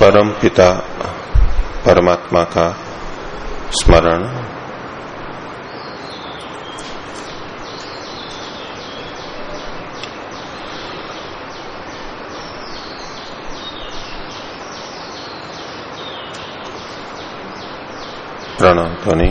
परम पिता परमात्मा का स्मरण प्रणाम ध्वनि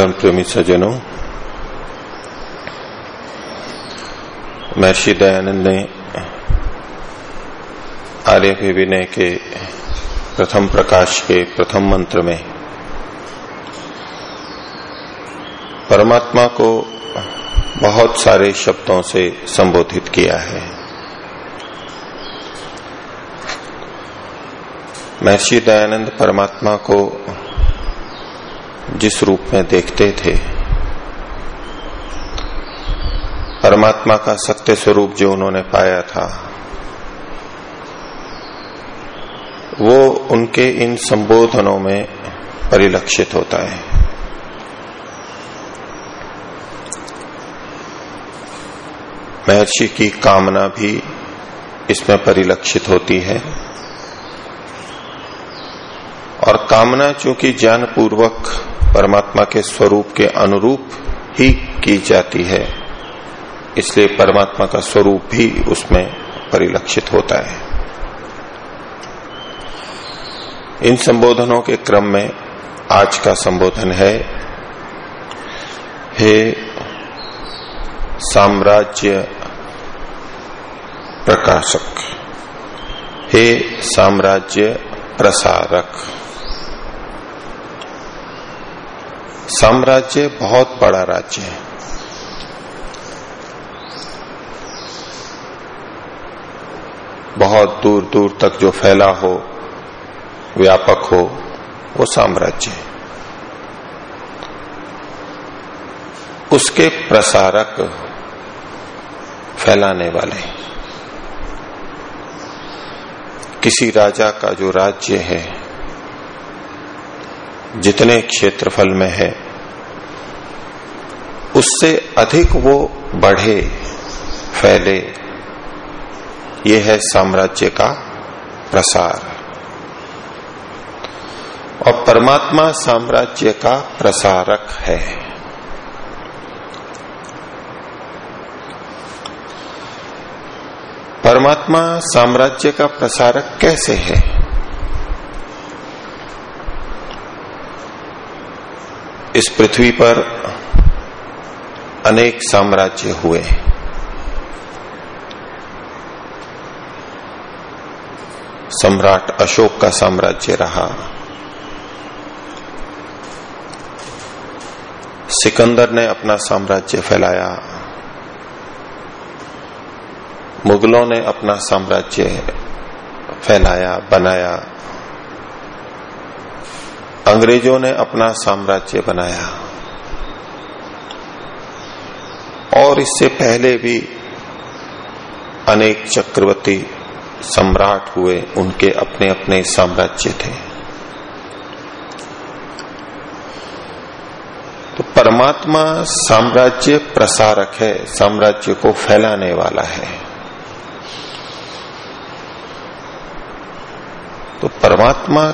धर्म प्रेमी सज्जनों महर्षि दयानंद ने आर्य विनय के प्रथम प्रकाश के प्रथम मंत्र में परमात्मा को बहुत सारे शब्दों से संबोधित किया है। महर्षि दयानंद परमात्मा को जिस रूप में देखते थे। परमात्मा का सत्य स्वरूप जो उन्होंने पाया था, वो उनके इन संबोधनों में परिलक्षित होता है। महर्षि की कामना भी इसमें परिलक्षित होती है। और कामना चूँकि ज्ञान पूर्वक परमात्मा के स्वरूप के अनुरूप ही की जाती है। इसलिए परमात्मा का स्वरूप भी उसमें परिलक्षित होता है। इन संबोधनों के क्रम में आज का संबोधन है, हे साम्राज्य प्रकाशक, हे साम्राज्य प्रसारक। साम्राज्य बहुत बड़ा राज्य है। बहुत दूर दूर तक जो फैला हो, व्यापक हो, वो साम्राज्य है। उसके प्रसारक फैलाने वाले किसी राजा का जो राज्य है जितने क्षेत्रफल में है, उससे अधिक वो बढ़े, फैले। ये है साम्राज्य का प्रसार। और परमात्मा साम्राज्य का प्रसारक है। परमात्मा साम्राज्य का प्रसारक कैसे है? इस पृथ्वी पर अनेक साम्राज्य हुए। सम्राट अशोक का साम्राज्य रहा। सिकंदर ने अपना साम्राज्य फैलाया। मुगलों ने अपना साम्राज्य फैलाया, बनाया। अंग्रेज़ों ने अपना साम्राज्य बनाया। और इससे पहले भी अनेक चक्रवर्ती सम्राट हुए, उनके अपने अपने साम्राज्य थे। तो परमात्मा साम्राज्य प्रसारक है, साम्राज्य को फैलाने वाला है। तो परमात्मा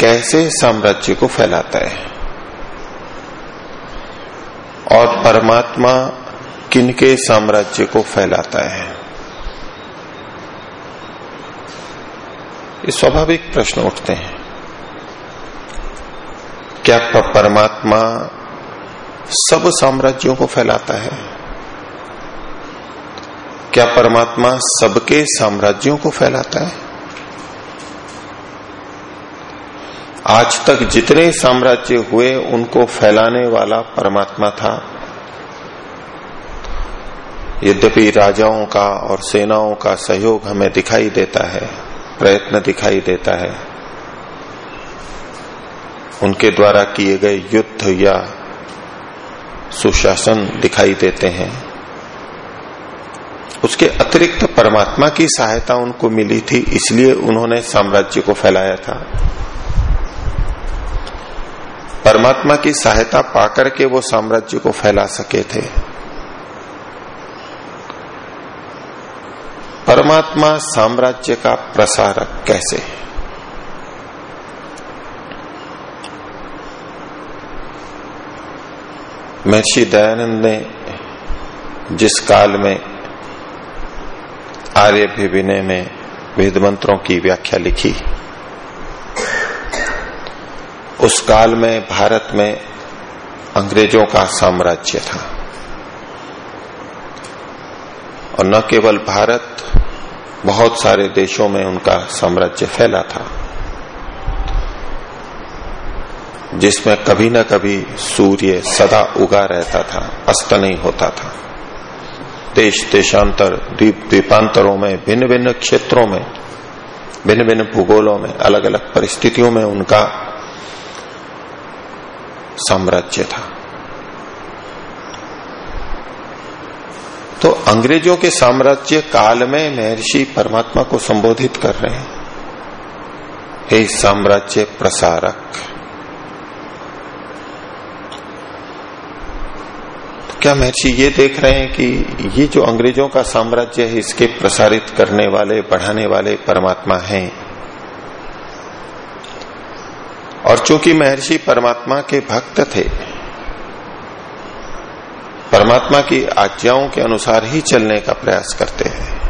कैसे साम्राज्य को फैलाता है? और परमात्मा किनके साम्राज्य को फैलाता है? ये स्वाभाविक प्रश्न उठते हैं। क्या परमात्मा सब साम्राज्यों को फैलाता है? क्या परमात्मा सबके साम्राज्यों को फैलाता है? आज तक जितने साम्राज्य हुए, उनको फैलाने वाला परमात्मा था। यद्यपि राजाओं का और सेनाओं का सहयोग हमें दिखाई देता है, प्रयत्न दिखाई देता है। उनके द्वारा किए गए युद्ध या सुशासन दिखाई देते हैं। उसके अतिरिक्त परमात्मा की सहायता उनको मिली थी, इसलिए उन्होंने साम्राज्य को फैलाया था। परमात्मा की सहायता पाकर के वो साम्राज्य को फैला सके थे। परमात्मा साम्राज्य का प्रसारक कैसे? महर्षि दयानंद ने जिस काल में आर्य विनय में वेद मंत्रों की व्याख्या लिखी उस काल में भारत में अंग्रेज़ों का साम्राज्य था। और न केवल भारत, बहुत सारे देशों में उनका साम्राज्य फैला था, जिसमें कभी न कभी सूर्य सदा उगा रहता था, अस्त नहीं होता था। देश देशांतर, द्वीप द्वीपांतरों में भिन्न भिन्न क्षेत्रों में भिन्न भिन्न भूगोलों में अलग अलग परिस्थितियों में उनका साम्राज्य था। तो अंग्रेज़ों के साम्राज्य काल में महर्षि परमात्मा को संबोधित कर रहे हैं। हे साम्राज्य प्रसारक। तो क्या महर्षि ये देख रहे हैं कि ये जो अंग्रेज़ों का साम्राज्य है, इसके प्रसारित करने वाले, बढ़ाने वाले परमात्मा हैं? और चूँकि महर्षि परमात्मा के भक्त थे, परमात्मा की आज्ञाओं के अनुसार ही चलने का प्रयास करते हैं,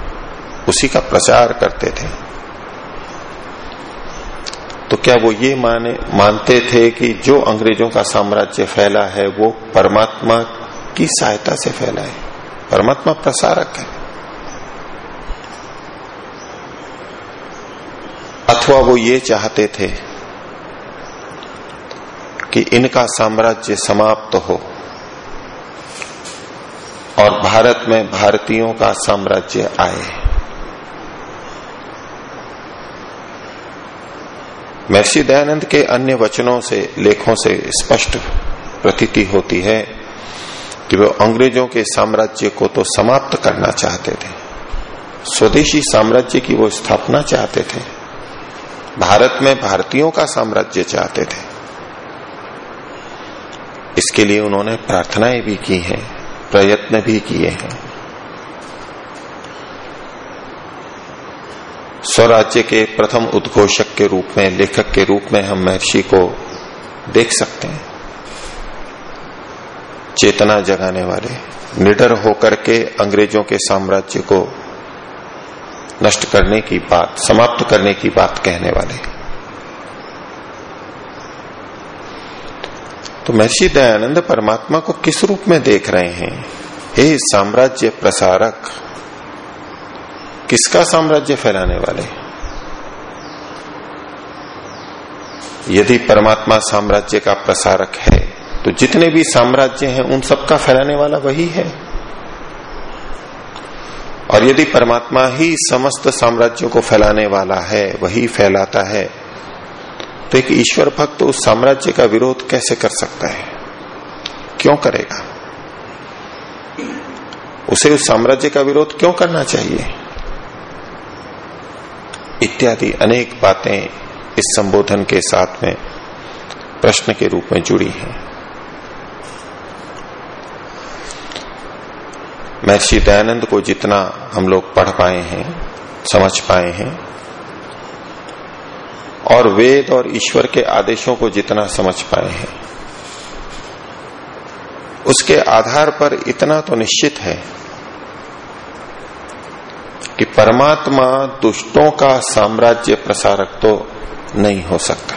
उसी का प्रचार करते थे। तो क्या वो ये माने, मानते थे कि जो अंग्रेज़ों का साम्राज्य फैला है, वो परमात्मा की सहायता से फैला है? परमात्मा प्रसारक है। अथवा वो ये चाहते थे कि इनका साम्राज्य समाप्त हो और भारत में भारतीयों का साम्राज्य आए। महर्षि दयानंद के अन्य वचनों से, लेखों से स्पष्ट प्रतीति होती है कि वो अंग्रेज़ों के साम्राज्य को तो समाप्त करना चाहते थे। स्वदेशी साम्राज्य की वो स्थापना चाहते थे। भारत में भारतीयों का साम्राज्य चाहते थे। इसके लिए उन्होंने प्रार्थनाएँ भी की हैं, प्रयत्न भी किए हैं। स्वराज्य के प्रथम उद्घोषक के रूप में, लेखक के रूप में हम महर्षि को देख सकते हैं। चेतना जगाने वाले, निडर होकर के अंग्रेज़ों के साम्राज्य को नष्ट करने की बात, समाप्त करने की बात कहने वाले। तो महर्षि दयानंद परमात्मा को किस रूप में देख रहे हैं? हे साम्राज्य प्रसारक, किसका साम्राज्य फैलाने वाले? यदि परमात्मा साम्राज्य का प्रसारक है तो जितने भी साम्राज्य हैं, उन सबका फैलाने वाला वही है। और यदि परमात्मा ही समस्त साम्राज्यों को फैलाने वाला है, वही फैलाता है तो एक ईश्वर भक्त उस साम्राज्य का विरोध कैसे कर सकता है? क्यों करेगा? उसे उस साम्राज्य का विरोध क्यों करना चाहिए? इत्यादि अनेक बातें इस संबोधन के साथ में प्रश्न के रूप में जुड़ी हैं। महर्षि दयानंद को जितना हम लोग पढ़ पाए हैं, समझ पाए हैं और वेद और ईश्वर के आदेशों को जितना समझ पाए हैं। उसके आधार पर इतना तो निश्चित है कि परमात्मा दुष्टों का साम्राज्य प्रसारक तो नहीं हो सकता।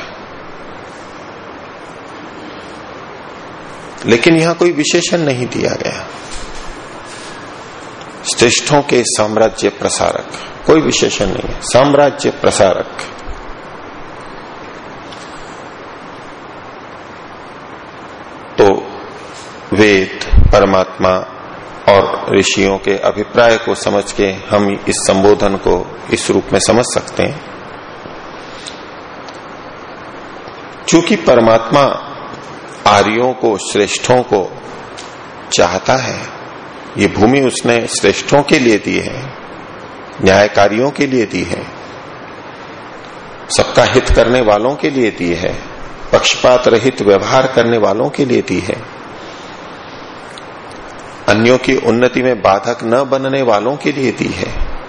लेकिन यहाँ कोई विशेषण नहीं दिया गया। श्रेष्ठों के साम्राज्य प्रसारक, कोई विशेषण नहीं है। साम्राज्य प्रसारक तो वेद, परमात्मा और ऋषियों के अभिप्राय को समझ के हम इस संबोधन को इस रूप में समझ सकते हैं। चूँकि परमात्मा आर्यों को, श्रेष्ठों को चाहता है, ये भूमि उसने श्रेष्ठों के लिए दी है, न्यायकारियों के लिए दी है, सबका हित करने वालों के लिए दी है, पक्षपात रहित व्यवहार करने वालों के लिए दी है। अन्यों की उन्नति में बाधक न बनने वालों के लिए दी है।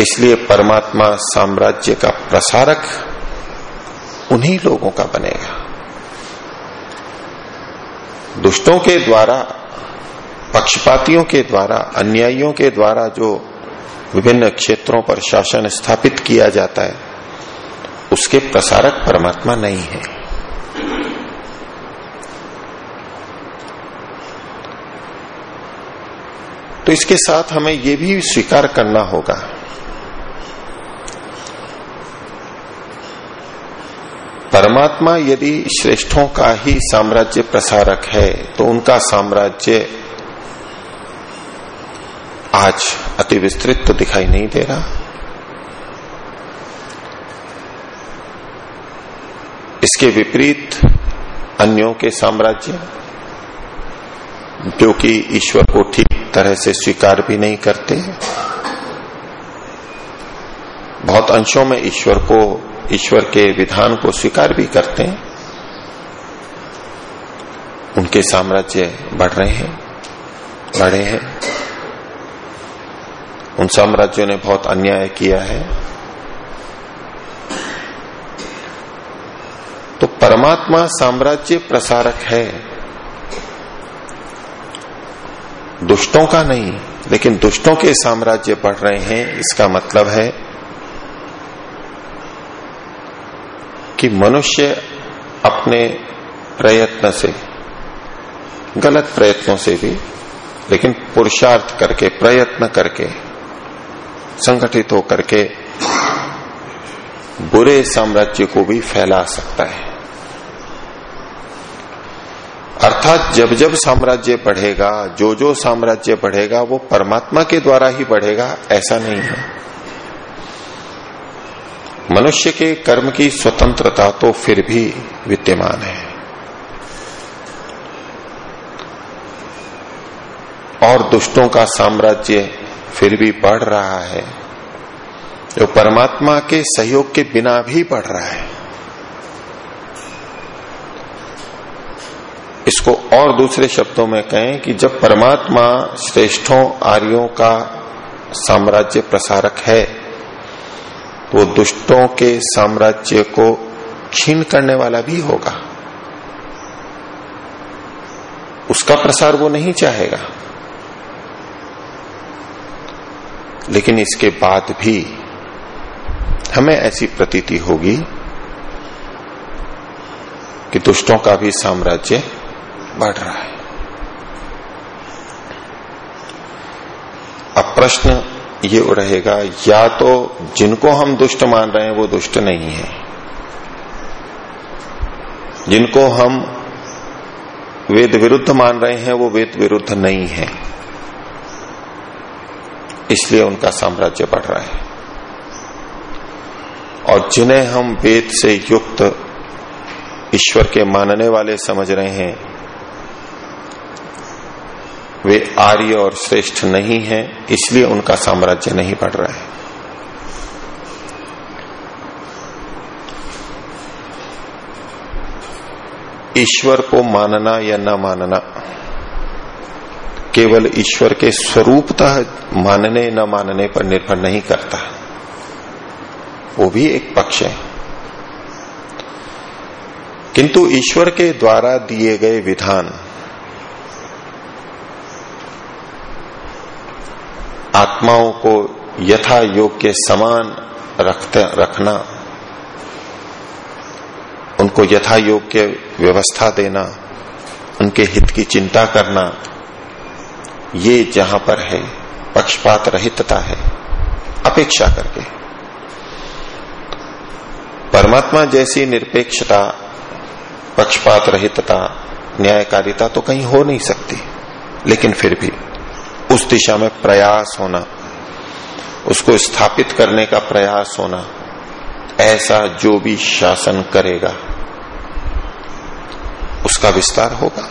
इसलिए परमात्मा साम्राज्य का प्रसारक उन्हीं लोगों का बनेगा। दुष्टों के द्वारा, पक्षपातियों के द्वारा, अन्यायियों के द्वारा जो विभिन्न क्षेत्रों पर शासन स्थापित किया जाता है, उसके प्रसारक परमात्मा नहीं है। तो इसके साथ हमें यह भी स्वीकार करना होगा। परमात्मा यदि श्रेष्ठों का ही साम्राज्य प्रसारक है तो उनका साम्राज्य आज अति विस्तृत तो दिखाई नहीं दे रहा। इसके विपरीत अन्यों के साम्राज्य जो कि ईश्वर को ठीक तरह से स्वीकार भी नहीं करते। बहुत अंशों में ईश्वर को, ईश्वर के विधान को स्वीकार भी करते हैं। उनके साम्राज्य बढ़ रहे हैं, बढ़े हैं। उन साम्राज्यों ने बहुत अन्याय किया है। तो परमात्मा साम्राज्य प्रसारक है। दुष्टों का नहीं, लेकिन दुष्टों के साम्राज्य बढ़ रहे हैं, इसका मतलब है कि मनुष्य अपने प्रयत्न से, गलत प्रयत्नों से भी, लेकिन पुरुषार्थ करके, प्रयत्न करके, संगठित होकर के बुरे साम्राज्य को भी फैला सकता है। अर्थात जब जब साम्राज्य बढ़ेगा जो जो साम्राज्य बढ़ेगा, वो परमात्मा के द्वारा ही बढ़ेगा, ऐसा नहीं है। मनुष्य के कर्म की स्वतंत्रता तो फिर भी विद्यमान है। और दुष्टों का साम्राज्य फिर भी बढ़ रहा है। जो परमात्मा के सहयोग के बिना भी बढ़ रहा है। इसको और दूसरे शब्दों में कहें कि जब परमात्मा श्रेष्ठों, आर्यों का साम्राज्य प्रसारक है तो दुष्टों के साम्राज्य को छीन करने वाला भी होगा। उसका प्रसार वो नहीं चाहेगा। लेकिन इसके बाद भी हमें ऐसी प्रतीति होगी कि दुष्टों का भी साम्राज्य बढ़ रहा है। अब प्रश्न ये रहेगा या तो जिनको हम दुष्ट मान रहे हैं वो दुष्ट नहीं है। जिनको हम वेद विरुद्ध मान रहे हैं वो वेद विरुद्ध नहीं है। इसलिए उनका साम्राज्य बढ़ रहा है। और जिन्हें हम वेद से युक्त ईश्वर के मानने वाले समझ रहे हैं वे आर्य और श्रेष्ठ नहीं हैं, इसलिए उनका साम्राज्य नहीं बढ़ रहा है। ईश्वर को मानना या न मानना, केवल ईश्वर के स्वरूपतः मानने न मानने पर निर्भर नहीं करता। वो भी एक पक्ष है। किंतु ईश्वर के द्वारा दिए गए विधान आत्माओं को यथा योग्य समान रखते, रखना, उनको यथा योग्य व्यवस्था देना, उनके हित की चिंता करना, ये जहाँ पर है, पक्षपात रहितता है, अपेक्षा करके। परमात्मा जैसी निरपेक्षता, पक्षपात रहितता, न्यायकारिता तो कहीं हो नहीं सकती, लेकिन फिर भी उस दिशा में प्रयास होना, उसको स्थापित करने का प्रयास होना, ऐसा जो भी शासन करेगा, उसका विस्तार होगा।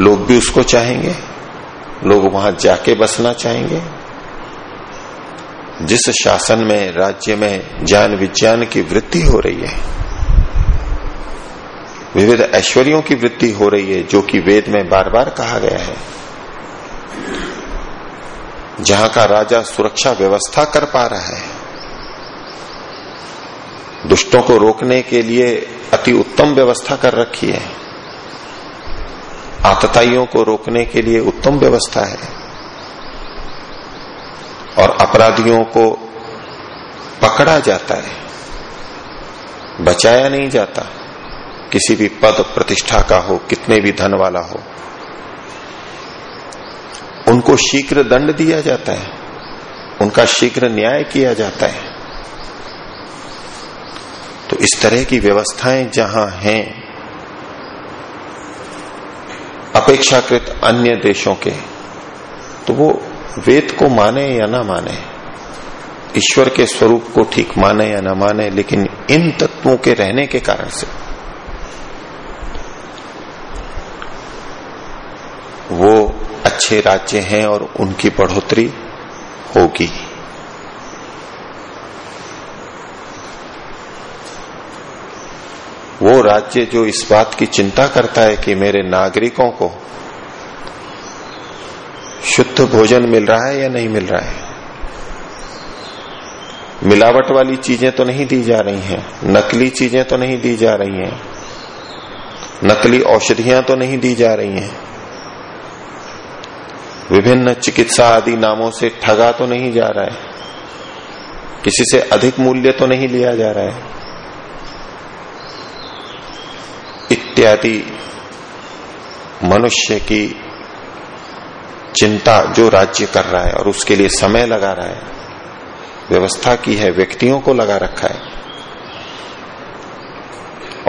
लोग भी उसको चाहेंगे, लोग वहाँ जाके बसना चाहेंगे। जिस शासन में, राज्य में ज्ञान विज्ञान की वृद्धि हो रही है, विविध ऐश्वर्यों की वृद्धि हो रही है, जो कि वेद में बार बार कहा गया है जहाँ का राजा सुरक्षा व्यवस्था कर पा रहा है। दुष्टों को रोकने के लिए अति उत्तम व्यवस्था कर रखी है। आतताइयों को रोकने के लिए उत्तम व्यवस्था है। और अपराधियों को पकड़ा जाता है। बचाया नहीं जाता। किसी भी पद प्रतिष्ठा का हो, कितने भी धन वाला हो। उनको शीघ्र दंड दिया जाता है। उनका शीघ्र न्याय किया जाता है। तो इस तरह की व्यवस्थाएँ जहाँ हैं, अपेक्षाकृत अन्य देशों के तो वो वेद को माने या ना माने, ईश्वर के स्वरूप को ठीक माने या ना माने, लेकिन इन तत्वों के रहने के कारण से वो अच्छे राज्य हैं और उनकी बढ़ोतरी होगी। वो राज्य जो इस बात की चिंता करता है कि मेरे नागरिकों को शुद्ध भोजन मिल रहा है या नहीं मिल रहा है। मिलावट वाली चीज़ें तो नहीं दी जा रही हैं, नकली चीज़ें तो नहीं दी जा रही हैं, नकली औषधियाँ तो नहीं दी जा रही हैं। विभिन्न चिकित्सा आदि नामों से ठगा तो नहीं जा रहा है। किसी से अधिक मूल्य तो नहीं लिया जा रहा है। इत्यादि मनुष्य की चिंता जो राज्य कर रहा है और उसके लिए समय लगा रहा है, व्यवस्था की है, व्यक्तियों को लगा रखा है।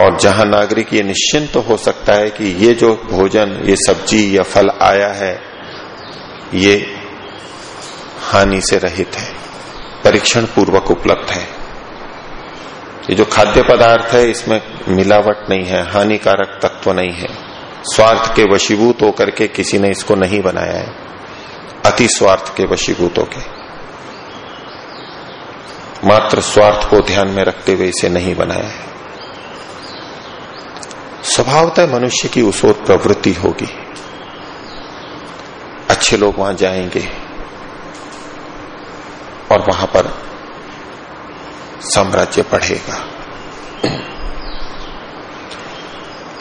और जहाँ नागरिक ये निश्चिंत तो हो सकता है कि ये जो भोजन, ये सब्ज़ी या फल आया है ये हानि से रहित है परीक्षण पूर्वक उपलब्ध है। ये जो खाद्य पदार्थ है, इसमें मिलावट नहीं है, हानिकारक तत्व नहीं है। स्वार्थ के वशीभूत होकर के किसी ने इसको नहीं बनाया है। अति स्वार्थ के वशीभूत होके मात्र स्वार्थ को ध्यान में रखते हुए इसे नहीं बनाया है। स्वभावतः मनुष्य की उस ओर प्रवृत्ति होगी। अच्छे लोग वहाँ जाएँगे। और वहाँ पर साम्राज्य बढ़ेगा।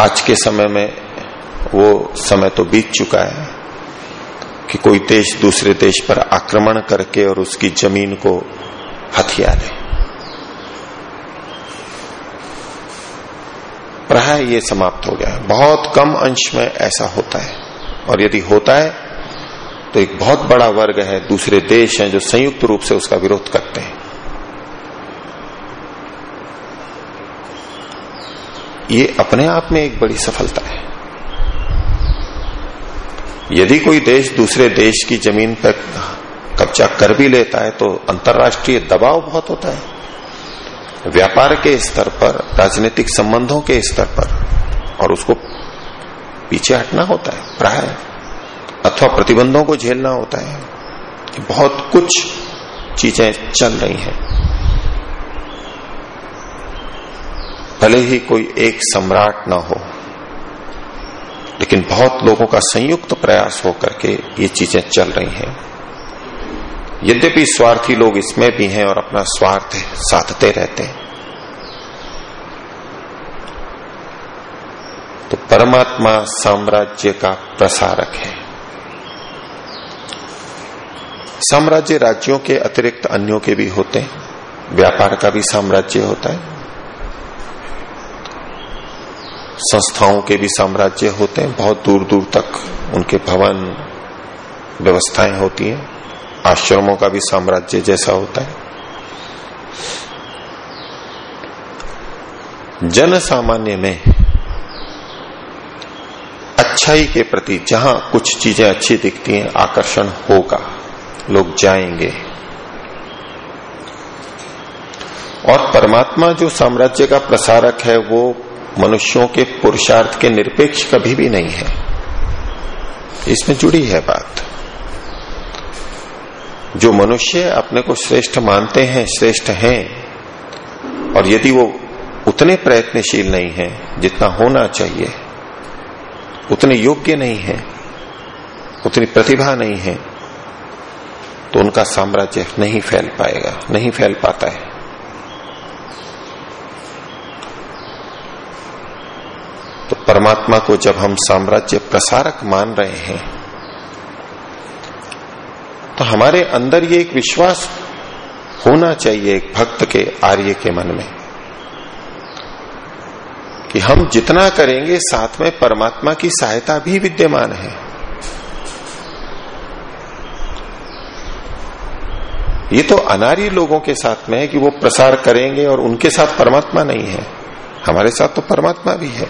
आज के समय में वो समय तो बीत चुका है कि कोई देश दूसरे देश पर आक्रमण करके और उसकी ज़मीन को हथिया ले प्राय ये समाप्त हो गया है। बहुत कम अंश में ऐसा होता है। और यदि होता है तो एक बहुत बड़ा वर्ग है, दूसरे देश हैं जो संयुक्त रूप से उसका विरोध करते हैं। ये अपने आप में एक बड़ी सफलता है। यदि कोई देश दूसरे देश की ज़मीन पर कब्जा कर भी लेता है तो अंतर्राष्ट्रीय दबाव बहुत होता है। व्यापार के स्तर पर, राजनीतिक संबंधों के स्तर पर, और उसको पीछे हटना होता है, प्राय। अथवा प्रतिबंधों को झेलना होता है बहुत कुछ चीज़ें चल रही हैं। भले ही कोई एक सम्राट ना हो, लेकिन बहुत लोगों का संयुक्त प्रयास हो करके ये चीज़ें चल रही हैं। यद्यपि स्वार्थी लोग इसमें भी हैं और अपना स्वार्थ साधते रहते हैं। तो परमात्मा साम्राज्य का प्रसारक है। साम्राज्य राज्यों के अतिरिक्त अन्यों के भी होते हैं। व्यापार का भी साम्राज्य होता है। संस्थाओं के भी साम्राज्य होते हैं। बहुत दूर दूर तक उनके भवन, व्यवस्थाएँ होती हैं। आश्रमों का भी साम्राज्य जैसा होता है। जन सामान्य में अच्छाई के प्रति जहाँ कुछ चीज़ें अच्छी दिखती हैं, आकर्षण होगा। लोग जाएँगे। और परमात्मा जो साम्राज्य का प्रसारक है, वो मनुष्यों के पुरुषार्थ के निरपेक्ष कभी भी नहीं है। इसमें जुड़ी है बात। जो मनुष्य अपने को श्रेष्ठ मानते हैं, श्रेष्ठ हैं, और यदि वो उतने प्रयत्नशील नहीं है, जितना होना चाहिए, उतने योग्य नहीं है, उतनी प्रतिभा नहीं है तो उनका साम्राज्य नहीं फैल पाएगा, नहीं फैल पाता है। तो परमात्मा को जब हम साम्राज्य प्रसारक मान रहे हैं तो हमारे अंदर ये एक विश्वास होना चाहिए एक भक्त के आर्य के मन में, कि हम जितना करेंगे साथ में परमात्मा की सहायता भी विद्यमान है। ये तो अनारी लोगों के साथ में है कि वो प्रसार करेंगे और उनके साथ परमात्मा नहीं है। हमारे साथ तो परमात्मा भी है।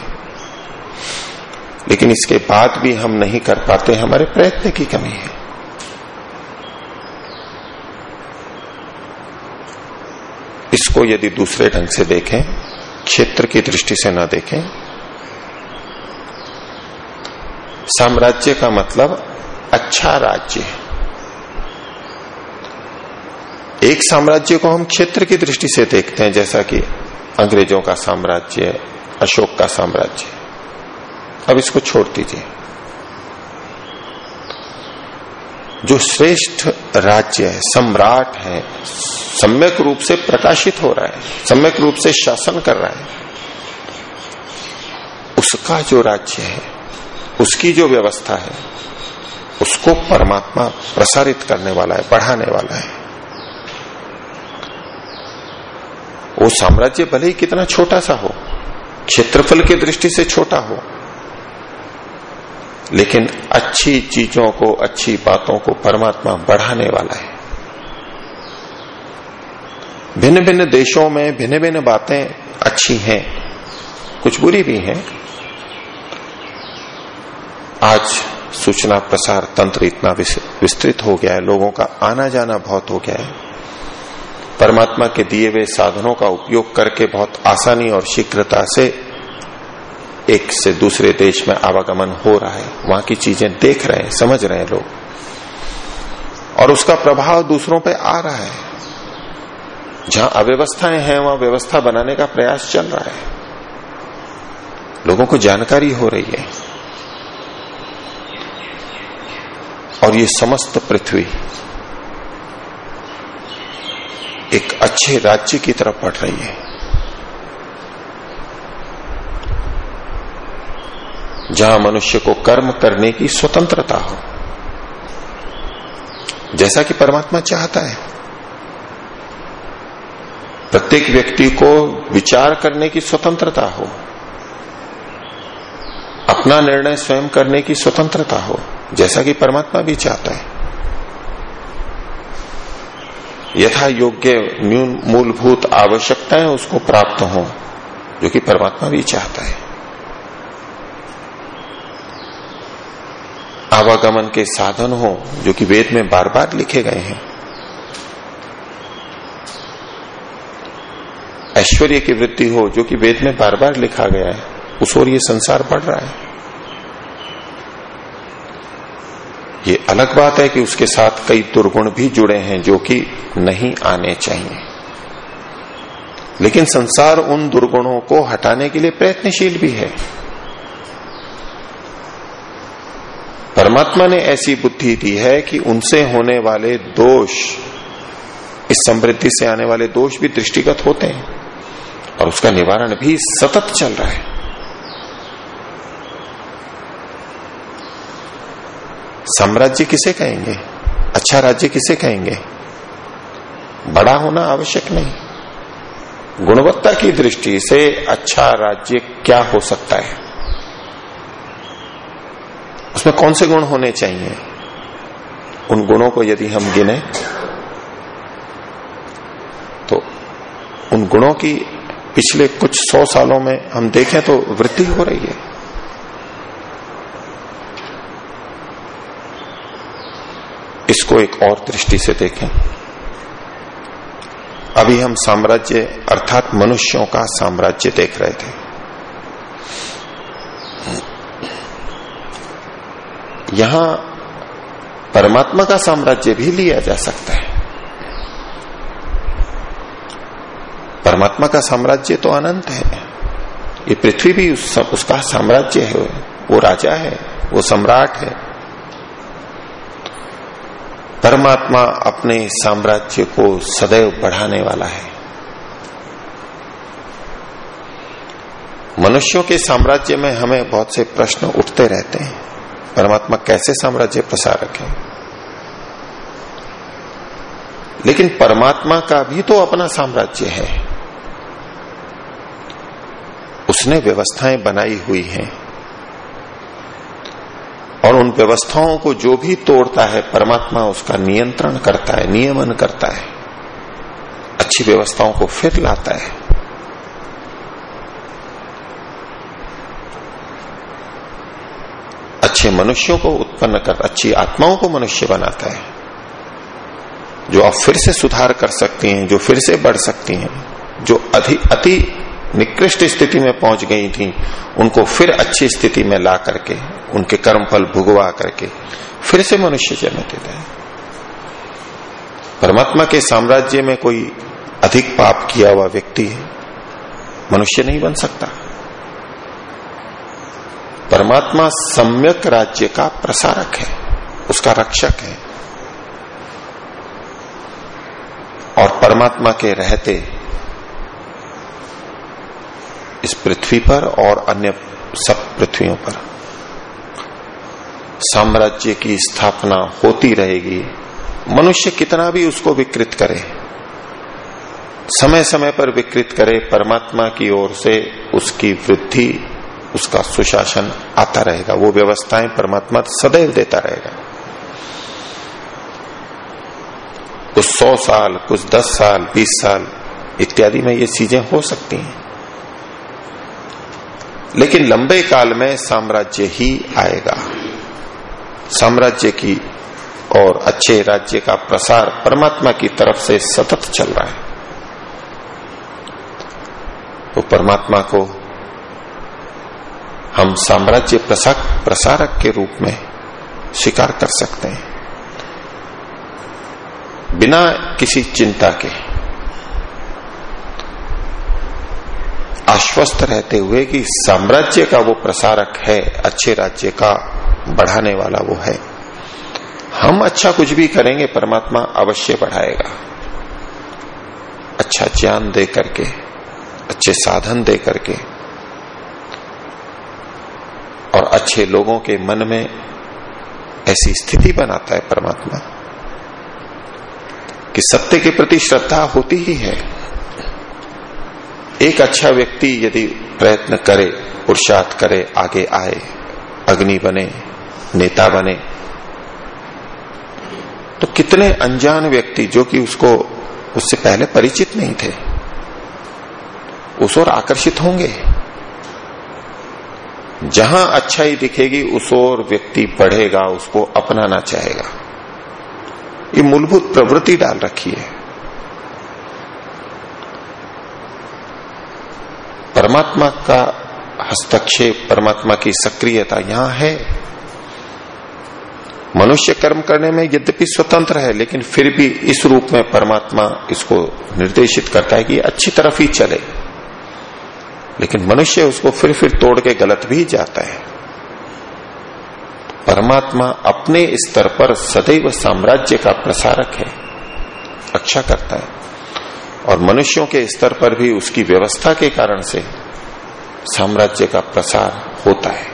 लेकिन इसके बाद भी हम नहीं कर पाते, हमारे प्रयत्न की कमी है। इसको यदि दूसरे ढंग से देखें, क्षेत्र की दृष्टि से न देखें, साम्राज्य का मतलब अच्छा राज्य एक साम्राज्य को हम क्षेत्र की दृष्टि से देखते हैं, जैसा कि अंग्रेज़ों का साम्राज्य, अशोक का साम्राज्य। अब इसको छोड़ दीजिए। जो श्रेष्ठ राज्य है, सम्राट है, सम्यक रूप से प्रकाशित हो रहा है, सम्यक रूप से शासन कर रहा है, उसका जो राज्य है, उसकी जो व्यवस्था है, उसको परमात्मा प्रसारित करने वाला है, बढ़ाने वाला है। वो साम्राज्य भले ही कितना छोटा सा हो, क्षेत्रफल की दृष्टि से छोटा हो, लेकिन अच्छी चीज़ों को, अच्छी बातों को परमात्मा बढ़ाने वाला है। भिन्न भिन्न देशों में भिन्न भिन्न बातें अच्छी हैं, कुछ बुरी भी हैं। आज सूचना प्रसार तंत्र इतना विस्तृत हो गया है, लोगों का आना जाना बहुत हो गया है। परमात्मा के दिए हुए साधनों का उपयोग करके बहुत आसानी और शीघ्रता से एक से दूसरे देश में आवागमन हो रहा है। वहाँ की चीज़ें देख रहे हैं, समझ रहे हैं लोग। और उसका प्रभाव दूसरों पे आ रहा है। जहाँ अव्यवस्थाएँ हैं, वहाँ व्यवस्था बनाने का प्रयास चल रहा है। लोगों को जानकारी हो रही है। और ये समस्त पृथ्वी एक अच्छे राज्य की तरफ़ बढ़ रही है। जहाँ मनुष्य को कर्म करने की स्वतंत्रता हो। जैसा कि परमात्मा चाहता है। प्रत्येक व्यक्ति को विचार करने की स्वतंत्रता हो। अपना निर्णय स्वयं करने की स्वतंत्रता हो, जैसा कि परमात्मा भी चाहता है। यथा योग्य न्यून मूलभूत आवश्यकताएँ उसको प्राप्त हो, जो कि परमात्मा भी चाहता है। आवागमन के साधन हो, जो कि वेद में बार बार लिखे गए हैं। ऐश्वर्य की वृद्धि हो, जो कि वेद में बार बार लिखा गया है, उस ओर ये संसार बढ़ रहा है। ये अलग बात है कि उसके साथ कई दुर्गुण भी जुड़े हैं जो कि नहीं आने चाहिए। लेकिन संसार उन दुर्गुणों को हटाने के लिए प्रयत्नशील भी है। परमात्मा ने ऐसी बुद्धि दी है कि उनसे होने वाले दोष, इस समृद्धि से आने वाले दोष भी दृष्टिगत होते हैं और उसका निवारण भी सतत चल रहा है। साम्राज्य किसे कहेंगे? अच्छा राज्य किसे कहेंगे? बड़ा होना आवश्यक नहीं। गुणवत्ता की दृष्टि से अच्छा राज्य क्या हो सकता है? उसमें कौन से गुण होने चाहिए? उन गुणों को यदि हम गिने तो उन गुणों की पिछले कुछ सौ सालों में हम देखें तो वृद्धि हो रही है। इसको एक और दृष्टि से देखें। अभी हम साम्राज्य अर्थात मनुष्यों का साम्राज्य देख रहे थे। यहाँ परमात्मा का साम्राज्य भी लिया जा सकता है। परमात्मा का साम्राज्य तो अनंत है। ये पृथ्वी भी उस, उसका साम्राज्य है। वो राजा है वो सम्राट है परमात्मा अपने साम्राज्य को सदैव बढ़ाने वाला है। मनुष्यों के साम्राज्य में हमें बहुत से प्रश्न उठते रहते हैं। परमात्मा कैसे साम्राज्य प्रसार रखे? लेकिन परमात्मा का भी तो अपना साम्राज्य है। उसने व्यवस्थाएँ बनाई हुई हैं। और उन व्यवस्थाओं को जो भी तोड़ता है, परमात्मा उसका नियंत्रण करता है, नियमन करता है। अच्छी व्यवस्थाओं को फिर लाता है। अच्छे मनुष्यों को उत्पन्न कर, अच्छी आत्माओं को मनुष्य बनाता है। जो अब फिर से सुधार कर सकती हैं, जो फिर से बढ़ सकती हैं, जो अधि, अति निकृष्ट स्थिति में पहुँच गई थी, उनको फिर अच्छी स्थिति में ला करके, उनके कर्म फल भुगवा करके, फिर से मनुष्य जन्म देता है परमात्मा के साम्राज्य में कोई अधिक पाप किया हुआ व्यक्ति मनुष्य नहीं बन सकता। परमात्मा सम्यक राज्य का प्रसारक है, उसका रक्षक है। और परमात्मा के रहते इस पृथ्वी पर और अन्य सब पृथ्वियों पर। साम्राज्य की स्थापना होती रहेगी। मनुष्य कितना भी उसको विकृत करे समय समय पर विकृत करे, परमात्मा की ओर से उसकी वृद्धि, उसका सुशासन आता रहेगा। वो व्यवस्थाएँ परमात्मा सदैव देता रहेगा। कुछ सौ साल, कुछ दस साल, बीस साल इत्यादि में ये चीज़ें हो सकती हैं। लेकिन लंबे काल में साम्राज्य ही आएगा। साम्राज्य की और अच्छे राज्य का प्रसार परमात्मा की तरफ़ से सतत चल रहा है। तो परमात्मा को हम साम्राज्य प्रसारक के रूप में स्वीकार कर सकते हैं। बिना किसी चिंता के। आश्वस्त रहते हुए कि साम्राज्य का वो प्रसारक है, अच्छे राज्य का बढ़ाने वाला वो है। हम अच्छा कुछ भी करेंगे, परमात्मा अवश्य बढ़ाएगा। अच्छा ज्ञान दे करके, अच्छे साधन दे करके, और अच्छे लोगों के मन में ऐसी स्थिति बनाता है परमात्मा, कि सत्य के प्रति श्रद्धा होती ही है। एक अच्छा व्यक्ति यदि प्रयत्न करे पुरुषार्थ करे, आगे आए, अग्नि बने, नेता बने तो कितने अनजान व्यक्ति जो कि उसको उससे पहले परिचित नहीं थे, उस ओर आकर्षित होंगे। जहाँ अच्छाई दिखेगी, उस ओर व्यक्ति बढ़ेगा, उसको अपनाना चाहेगा। ये मूलभूत प्रवृत्ति डाल रखी है। परमात्मा का हस्तक्षेप, परमात्मा की सक्रियता यहाँ है। मनुष्य कर्म करने में यद्यपि स्वतंत्र है, लेकिन फिर भी इस रूप में परमात्मा इसको निर्देशित करता है कि अच्छी तरफ़ ही चले। लेकिन मनुष्य उसको फिर फिर तोड़ के गलत भी जाता है। परमात्मा अपने स्तर पर सदैव साम्राज्य का प्रसारक है, रक्षा करता है। और मनुष्यों के स्तर पर भी उसकी व्यवस्था के कारण से साम्राज्य का प्रसार होता है,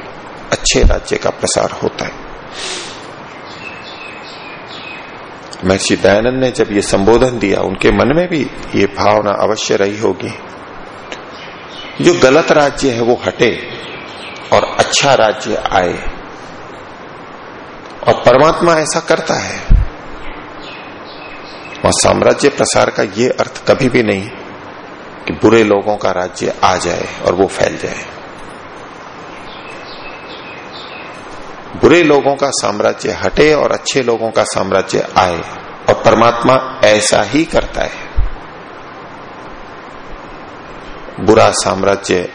अच्छे राज्य का प्रसार होता है। महर्षि दयानंद ने जब ये संबोधन दिया, उनके मन में भी ये भावना अवश्य रही होगी। जो गलत राज्य है, वो हटे और अच्छा राज्य आए। और परमात्मा ऐसा करता है। वहाँ साम्राज्य प्रसार का ये अर्थ कभी भी नहीं कि बुरे लोगों का राज्य आ जाए और वो फैल जाए। बुरे लोगों का साम्राज्य हटे और अच्छे लोगों का साम्राज्य आए और परमात्मा ऐसा ही करता है। बुरा साम्राज्य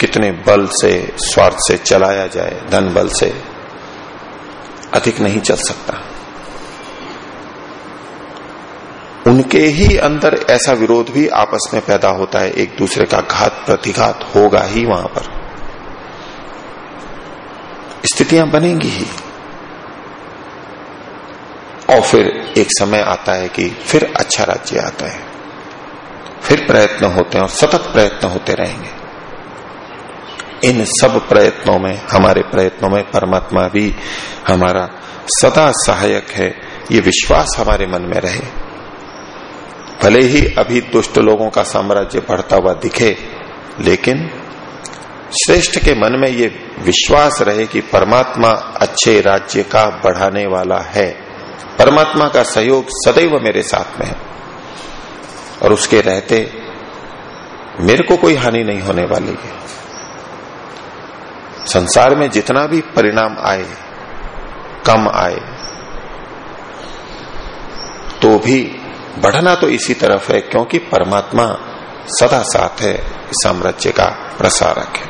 कितने बल से, स्वार्थ से चलाया जाए, धन बल से अधिक नहीं चल सकता। उनके ही अंदर ऐसा विरोध भी आपस में पैदा होता है, एक दूसरे का घात प्रतिघात होगा ही वहाँ पर। स्थितियाँ बनेंगी ही। और फिर एक समय आता है कि फिर अच्छा राज्य आता है। फिर प्रयत्न होते हैं और सतत प्रयत्न होते रहेंगे। इन सब प्रयत्नों में, हमारे प्रयत्नों में परमात्मा भी हमारा सदा सहायक है। ये विश्वास हमारे मन में रहे। भले ही अभी दुष्ट लोगों का साम्राज्य बढ़ता हुआ दिखे, लेकिन श्रेष्ठ के मन में ये विश्वास रहे कि परमात्मा अच्छे राज्य का बढ़ाने वाला है। परमात्मा का सहयोग सदैव मेरे साथ में है। और उसके रहते मेरे को कोई हानि नहीं होने वाली है। संसार में जितना भी परिणाम आए, कम आए तो भी बढ़ना तो इसी तरफ़ है, क्योंकि परमात्मा सदा साथ है साम्राज्य का प्रसारक है।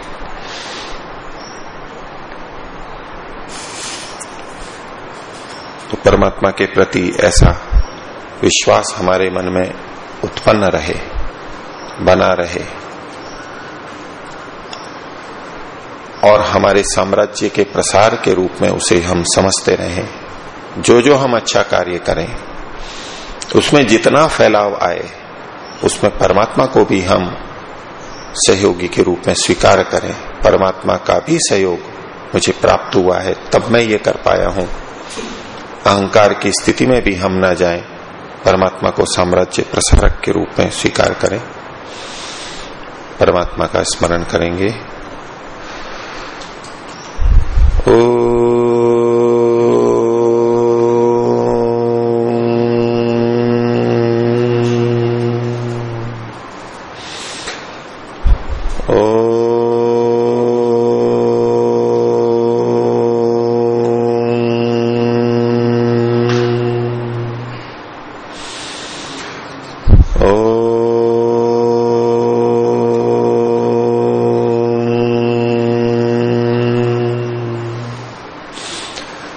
तो परमात्मा के प्रति ऐसा विश्वास हमारे मन में उत्पन्न रहे, बना रहे। और हमारे साम्राज्य के प्रसार के रूप में उसे हम समझते रहे। जो जो हम अच्छा कार्य करें उसमें जितना फैलाव आए, उसमें परमात्मा को भी हम सहयोगी के रूप में स्वीकार करें। परमात्मा का भी सहयोग मुझे प्राप्त हुआ है, तब मैं ये कर पाया हूँ। अहंकार की स्थिति में भी हम न जाएँ। परमात्मा को साम्राज्य प्रसारक के रूप में स्वीकार करें। परमात्मा का स्मरण करेंगे। ओ